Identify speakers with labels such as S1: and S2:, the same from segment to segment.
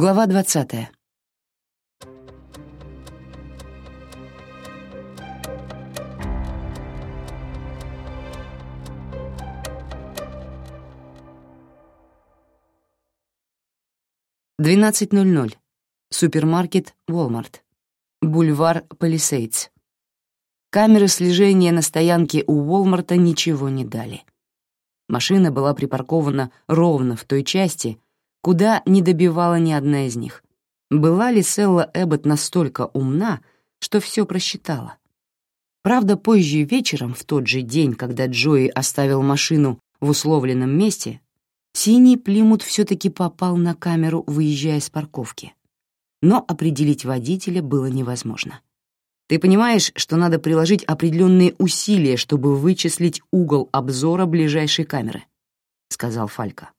S1: Глава двадцатая. Двенадцать ноль ноль. Супермаркет Walmart. Бульвар Палисейдс. Камеры слежения на стоянке у Уолмарта ничего не дали. Машина была припаркована ровно в той части, куда не добивала ни одна из них. Была ли Селла Эббот настолько умна, что все просчитала? Правда, позже вечером, в тот же день, когда Джои оставил машину в условленном месте, синий Плимут все-таки попал на камеру, выезжая с парковки. Но определить водителя было невозможно. Ты понимаешь, что надо приложить определенные усилия, чтобы вычислить угол обзора ближайшей камеры, — сказал Фалька.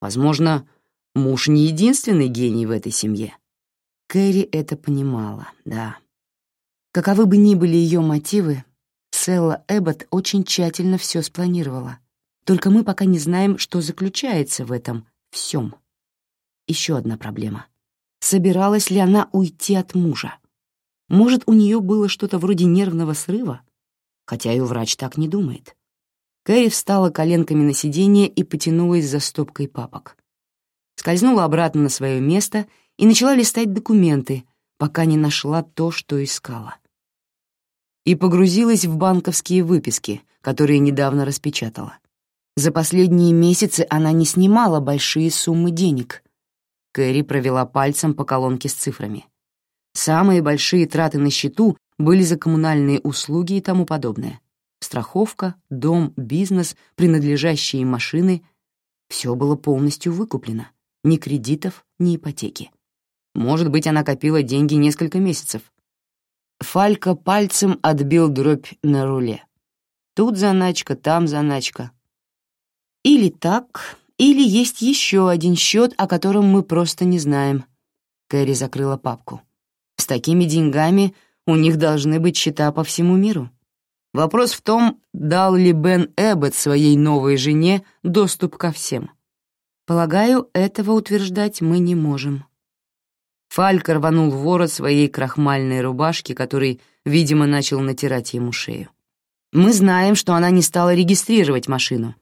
S1: Возможно, Муж не единственный гений в этой семье. Кэрри это понимала, да. Каковы бы ни были ее мотивы, Селла Эббот очень тщательно все спланировала. Только мы пока не знаем, что заключается в этом всем. Еще одна проблема. Собиралась ли она уйти от мужа? Может, у нее было что-то вроде нервного срыва? Хотя ее врач так не думает. Кэрри встала коленками на сиденье и потянулась за стопкой папок скользнула обратно на свое место и начала листать документы, пока не нашла то, что искала. И погрузилась в банковские выписки, которые недавно распечатала. За последние месяцы она не снимала большие суммы денег. Кэрри провела пальцем по колонке с цифрами. Самые большие траты на счету были за коммунальные услуги и тому подобное. Страховка, дом, бизнес, принадлежащие машины — все было полностью выкуплено ни кредитов, ни ипотеки. Может быть, она копила деньги несколько месяцев. Фалька пальцем отбил дробь на руле. Тут заначка, там заначка. Или так, или есть еще один счет, о котором мы просто не знаем. Кэрри закрыла папку. С такими деньгами у них должны быть счета по всему миру. Вопрос в том, дал ли Бен Эббот своей новой жене доступ ко всем. Полагаю, этого утверждать мы не можем. Фальк рванул ворот своей крахмальной рубашки, который, видимо, начал натирать ему шею. Мы знаем, что она не стала регистрировать машину.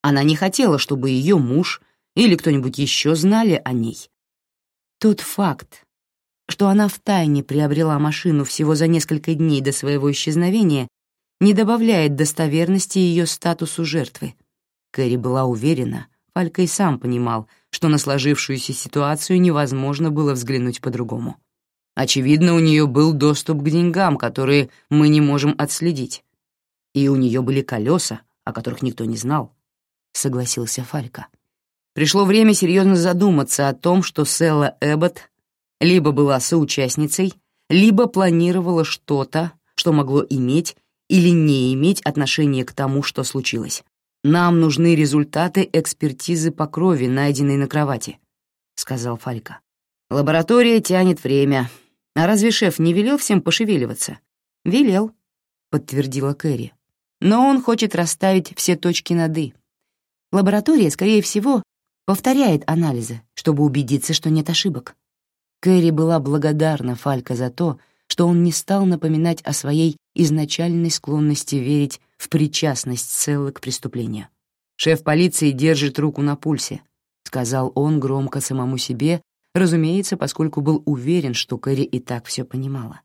S1: Она не хотела, чтобы ее муж или кто-нибудь еще знали о ней. Тот факт, что она втайне приобрела машину всего за несколько дней до своего исчезновения, не добавляет достоверности ее статусу жертвы. Кэрри была уверена, Фалька и сам понимал, что на сложившуюся ситуацию невозможно было взглянуть по-другому. Очевидно, у нее был доступ к деньгам, которые мы не можем отследить. И у нее были колеса, о которых никто не знал, — согласился Фалька. Пришло время серьезно задуматься о том, что Селла Эббот либо была соучастницей, либо планировала что-то, что могло иметь или не иметь отношение к тому, что случилось. «Нам нужны результаты экспертизы по крови, найденной на кровати», — сказал Фалька. «Лаборатория тянет время. А разве шеф не велел всем пошевеливаться?» «Велел», — подтвердила Кэрри. «Но он хочет расставить все точки над «и». Лаборатория, скорее всего, повторяет анализы, чтобы убедиться, что нет ошибок. Кэрри была благодарна Фалька за то, что он не стал напоминать о своей изначальной склонности верить в причастность Селлы к преступлению. «Шеф полиции держит руку на пульсе», — сказал он громко самому себе, разумеется, поскольку был уверен, что Кэрри и так все понимала.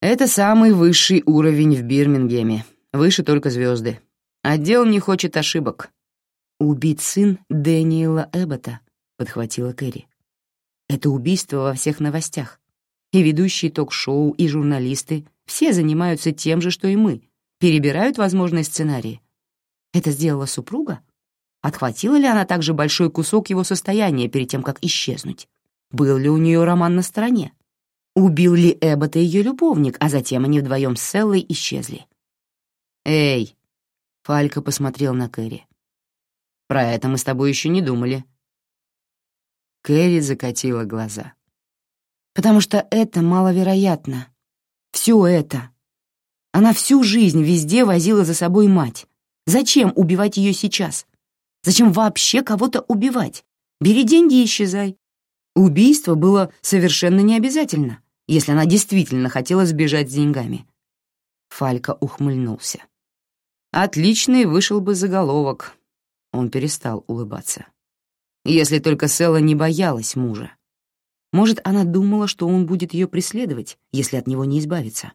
S1: «Это самый высший уровень в Бирмингеме, выше только звезды. Отдел не хочет ошибок». «Убит сын Дэниела Эббота», — подхватила Кэрри. «Это убийство во всех новостях. И ведущие ток-шоу, и журналисты все занимаются тем же, что и мы, перебирают возможные сценарии. Это сделала супруга? Отхватила ли она также большой кусок его состояния перед тем, как исчезнуть? Был ли у нее роман на стороне? Убил ли Эббота ее любовник, а затем они вдвоем с Селлой исчезли? «Эй!» — Фалька посмотрел на Кэрри. «Про это мы с тобой еще не думали». Кэрри закатила глаза. «Потому что это маловероятно. Все это. Она всю жизнь везде возила за собой мать. Зачем убивать ее сейчас? Зачем вообще кого-то убивать? Бери деньги и исчезай. Убийство было совершенно необязательно, если она действительно хотела сбежать с деньгами. Фалька ухмыльнулся. Отличный вышел бы заголовок. Он перестал улыбаться. Если только Села не боялась мужа. Может, она думала, что он будет ее преследовать, если от него не избавиться.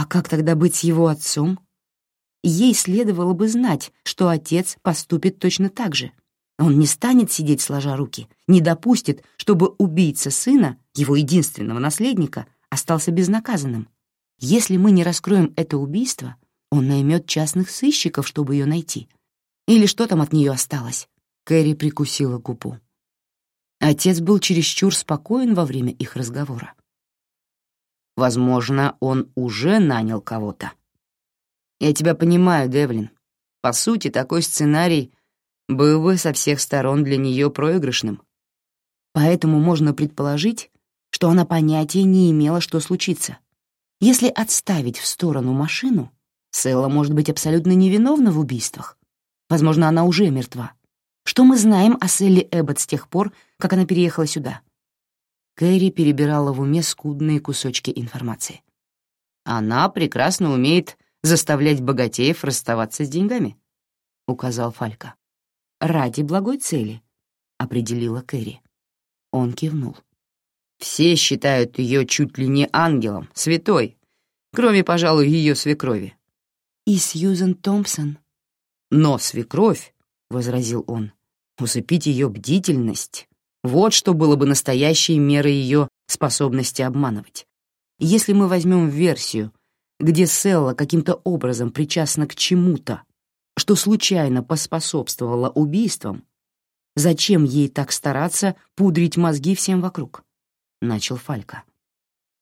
S1: А как тогда быть его отцом? Ей следовало бы знать, что отец поступит точно так же. Он не станет сидеть сложа руки, не допустит, чтобы убийца сына, его единственного наследника, остался безнаказанным. Если мы не раскроем это убийство, он наймет частных сыщиков, чтобы ее найти. Или что там от нее осталось? Кэрри прикусила губу. Отец был чересчур спокоен во время их разговора. Возможно, он уже нанял кого-то. Я тебя понимаю, Девлин. По сути, такой сценарий был бы со всех сторон для нее проигрышным. Поэтому можно предположить, что она понятия не имела, что случится. Если отставить в сторону машину, Селла может быть абсолютно невиновна в убийствах. Возможно, она уже мертва. Что мы знаем о Селли Эббот с тех пор, как она переехала сюда? Кэрри перебирала в уме скудные кусочки информации. Она прекрасно умеет заставлять богатеев расставаться с деньгами, — указал Фалька ради благой цели», — определила Кэрри. Он кивнул. «Все считают ее чуть ли не ангелом, святой, кроме, пожалуй, ее свекрови». «И Сьюзен Томпсон». «Но свекровь», — возразил он, — «усыпить ее бдительность — вот что было бы настоящей мерой ее способности обманывать. Если мы возьмем версию, где Селла каким-то образом причастна к чему-то, что случайно поспособствовало убийствам, зачем ей так стараться пудрить мозги всем вокруг? Начал Фалька.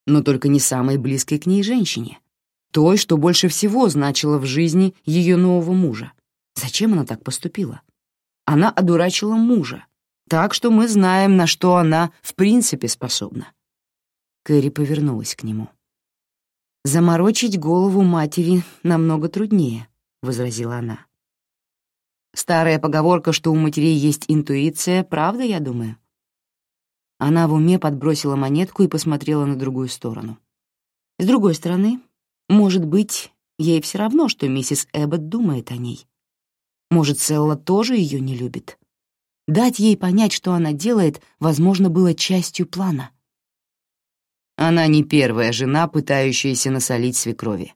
S1: Но только не самой близкой к ней женщине, той, что больше всего значило в жизни ее нового мужа. Зачем она так поступила? Она одурачила мужа, так что мы знаем, на что она в принципе способна. Кэрри повернулась к нему. «Заморочить голову матери намного труднее», — возразила она. Старая поговорка, что у матерей есть интуиция, правда, я думаю?» Она в уме подбросила монетку и посмотрела на другую сторону. С другой стороны, может быть, ей все равно, что миссис Эббот думает о ней. Может, Селла тоже ее не любит. Дать ей понять, что она делает, возможно, было частью плана. Она не первая жена, пытающаяся насолить свекрови.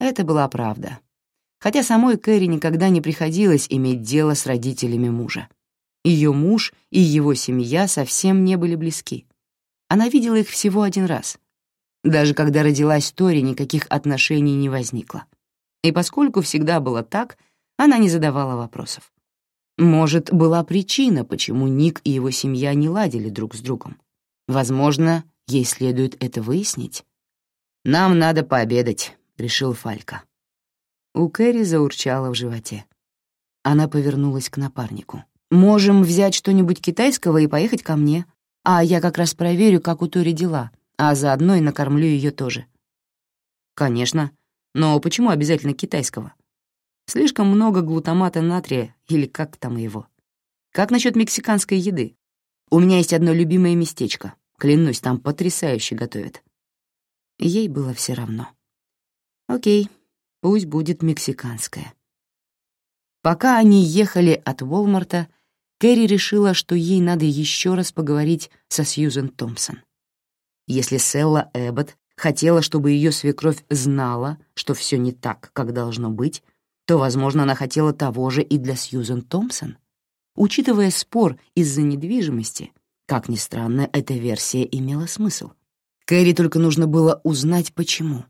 S1: Это была правда хотя самой Кэрри никогда не приходилось иметь дело с родителями мужа. Ее муж и его семья совсем не были близки. Она видела их всего один раз. Даже когда родилась Тори, никаких отношений не возникло. И поскольку всегда было так, она не задавала вопросов. Может, была причина, почему Ник и его семья не ладили друг с другом. Возможно, ей следует это выяснить. «Нам надо пообедать», — решил Фалька. У Кэрри заурчало в животе. Она повернулась к напарнику. «Можем взять что-нибудь китайского и поехать ко мне, а я как раз проверю, как у Тори дела, а заодно и накормлю ее тоже». «Конечно. Но почему обязательно китайского? Слишком много глутамата натрия, или как там его. Как насчет мексиканской еды? У меня есть одно любимое местечко. Клянусь, там потрясающе готовят». Ей было все равно. «Окей, Пусть будет мексиканская. Пока они ехали от Уолмарта, Кэрри решила, что ей надо еще раз поговорить со Сьюзен Томпсон. Если Селла Эббот хотела, чтобы ее свекровь знала, что все не так, как должно быть, то, возможно, она хотела того же и для Сьюзен Томпсон. Учитывая спор из-за недвижимости, как ни странно, эта версия имела смысл. Кэрри только нужно было узнать, почему.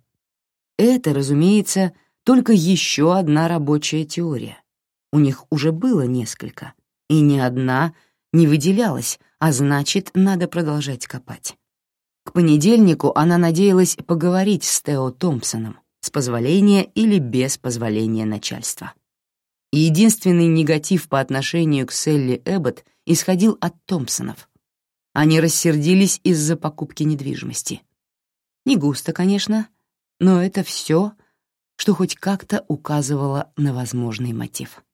S1: Это, разумеется, только еще одна рабочая теория. У них уже было несколько, и ни одна не выделялась, а значит, надо продолжать копать. К понедельнику она надеялась поговорить с Тео Томпсоном, с позволения или без позволения начальства. Единственный негатив по отношению к Селли Эббот исходил от Томпсонов. Они рассердились из-за покупки недвижимости. Не густо, конечно, но это все, что хоть как-то указывало на возможный мотив.